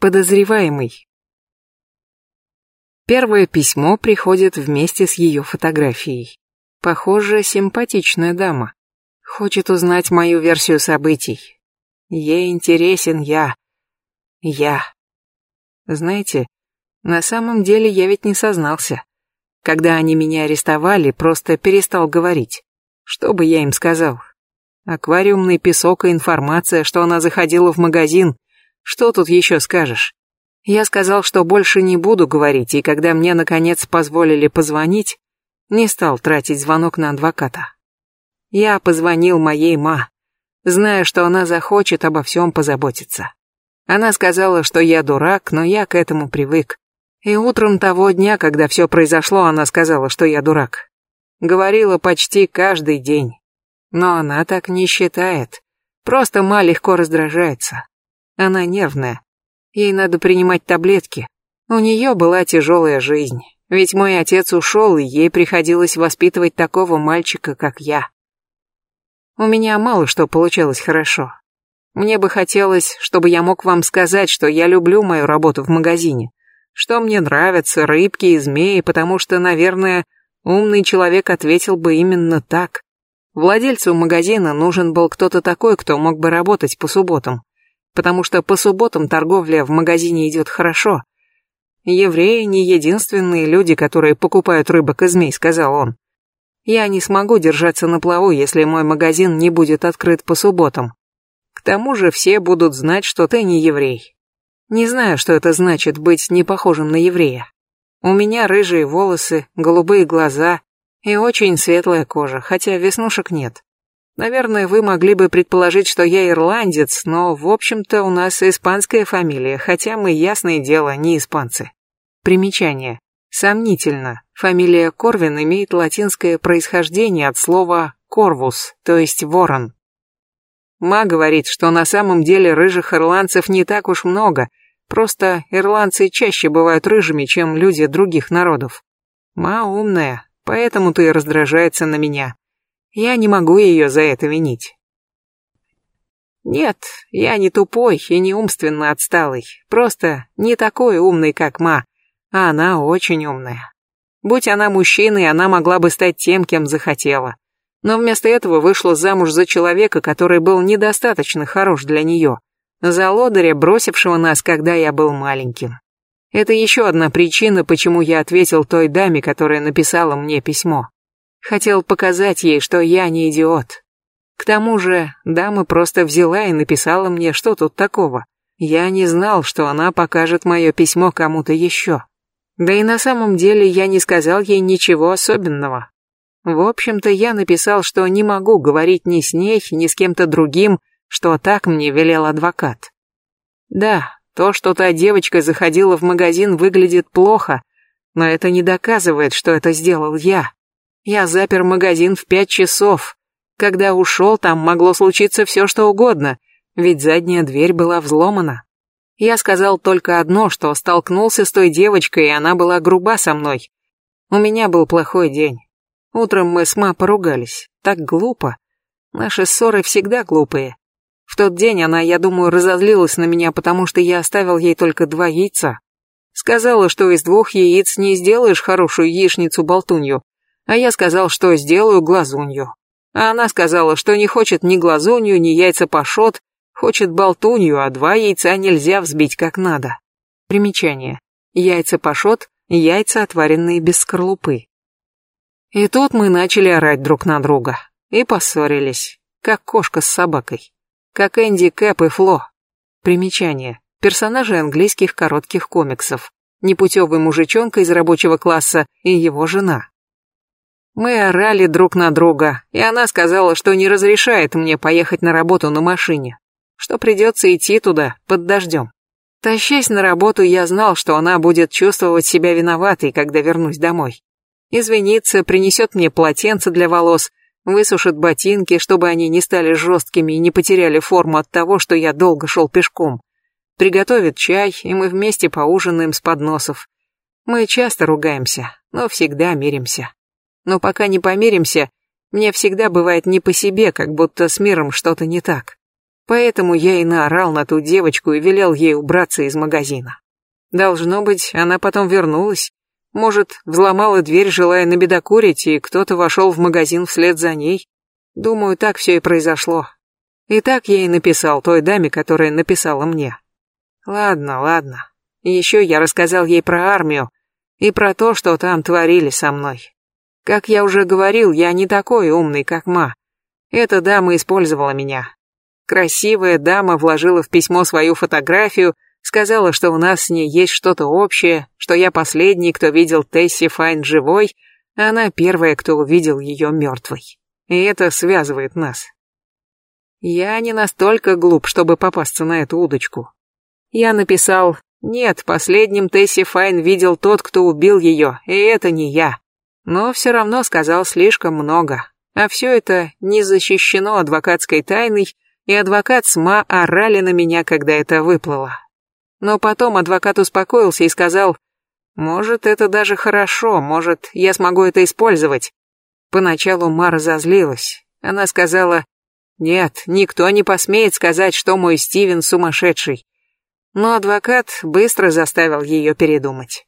Подозреваемый. Первое письмо приходит вместе с ее фотографией. Похоже, симпатичная дама. Хочет узнать мою версию событий. Ей интересен я. Я. Знаете, на самом деле я ведь не сознался. Когда они меня арестовали, просто перестал говорить. Что бы я им сказал? Аквариумный песок и информация, что она заходила в магазин. Что тут еще скажешь? Я сказал, что больше не буду говорить, и когда мне наконец позволили позвонить, не стал тратить звонок на адвоката. Я позвонил моей ма, зная, что она захочет обо всем позаботиться. Она сказала, что я дурак, но я к этому привык. И утром того дня, когда все произошло, она сказала, что я дурак. Говорила почти каждый день. Но она так не считает. Просто ма легко раздражается. Она нервная. Ей надо принимать таблетки. У нее была тяжелая жизнь. Ведь мой отец ушел, и ей приходилось воспитывать такого мальчика, как я. У меня мало что получалось хорошо. Мне бы хотелось, чтобы я мог вам сказать, что я люблю мою работу в магазине, что мне нравятся рыбки и змеи, потому что, наверное, умный человек ответил бы именно так. Владельцу магазина нужен был кто-то такой, кто мог бы работать по субботам потому что по субботам торговля в магазине идет хорошо. Евреи не единственные люди, которые покупают рыбок и змей, сказал он. Я не смогу держаться на плаву, если мой магазин не будет открыт по субботам. К тому же все будут знать, что ты не еврей. Не знаю, что это значит быть не похожим на еврея. У меня рыжие волосы, голубые глаза и очень светлая кожа, хотя веснушек нет. Наверное, вы могли бы предположить, что я ирландец, но, в общем-то, у нас испанская фамилия, хотя мы, ясное дело, не испанцы. Примечание. Сомнительно. Фамилия Корвин имеет латинское происхождение от слова «корвус», то есть «ворон». Ма говорит, что на самом деле рыжих ирландцев не так уж много, просто ирландцы чаще бывают рыжими, чем люди других народов. Ма умная, поэтому-то и раздражается на меня. Я не могу ее за это винить. Нет, я не тупой и не умственно отсталый, просто не такой умный, как Ма, а она очень умная. Будь она мужчиной, она могла бы стать тем, кем захотела. Но вместо этого вышла замуж за человека, который был недостаточно хорош для нее, за лодыря, бросившего нас, когда я был маленьким. Это еще одна причина, почему я ответил той даме, которая написала мне письмо. Хотел показать ей, что я не идиот. К тому же, дама просто взяла и написала мне, что тут такого. Я не знал, что она покажет мое письмо кому-то еще. Да и на самом деле я не сказал ей ничего особенного. В общем-то, я написал, что не могу говорить ни с ней, ни с кем-то другим, что так мне велел адвокат. Да, то, что та девочка заходила в магазин, выглядит плохо, но это не доказывает, что это сделал я. Я запер магазин в пять часов. Когда ушел, там могло случиться все, что угодно, ведь задняя дверь была взломана. Я сказал только одно, что столкнулся с той девочкой, и она была груба со мной. У меня был плохой день. Утром мы с Ма поругались. Так глупо. Наши ссоры всегда глупые. В тот день она, я думаю, разозлилась на меня, потому что я оставил ей только два яйца. Сказала, что из двух яиц не сделаешь хорошую яичницу-болтунью, а я сказал, что сделаю глазунью. А она сказала, что не хочет ни глазунью, ни яйца пашот, хочет болтунью, а два яйца нельзя взбить как надо. Примечание. Яйца пашот – яйца, отваренные без скорлупы. И тут мы начали орать друг на друга. И поссорились, как кошка с собакой. Как Энди, Кэп и Фло. Примечание. Персонажи английских коротких комиксов. Непутевый мужичонка из рабочего класса и его жена. Мы орали друг на друга, и она сказала, что не разрешает мне поехать на работу на машине, что придется идти туда под дождем. Тащась на работу, я знал, что она будет чувствовать себя виноватой, когда вернусь домой. Извинится, принесет мне полотенце для волос, высушит ботинки, чтобы они не стали жесткими и не потеряли форму от того, что я долго шел пешком. Приготовит чай, и мы вместе поужинаем с подносов. Мы часто ругаемся, но всегда миримся но пока не помиримся, мне всегда бывает не по себе, как будто с миром что-то не так. Поэтому я и наорал на ту девочку и велел ей убраться из магазина. Должно быть, она потом вернулась. Может, взломала дверь, желая набедокурить, и кто-то вошел в магазин вслед за ней. Думаю, так все и произошло. И так я и написал той даме, которая написала мне. Ладно, ладно. Еще я рассказал ей про армию и про то, что там творили со мной. Как я уже говорил, я не такой умный, как Ма. Эта дама использовала меня. Красивая дама вложила в письмо свою фотографию, сказала, что у нас с ней есть что-то общее, что я последний, кто видел Тесси Файн живой, а она первая, кто увидел ее мертвой. И это связывает нас. Я не настолько глуп, чтобы попасться на эту удочку. Я написал «Нет, последним Тесси Файн видел тот, кто убил ее, и это не я». Но все равно сказал слишком много. А все это не защищено адвокатской тайной, и адвокат с Ма орали на меня, когда это выплыло. Но потом адвокат успокоился и сказал, «Может, это даже хорошо, может, я смогу это использовать». Поначалу Ма разозлилась. Она сказала, «Нет, никто не посмеет сказать, что мой Стивен сумасшедший». Но адвокат быстро заставил ее передумать.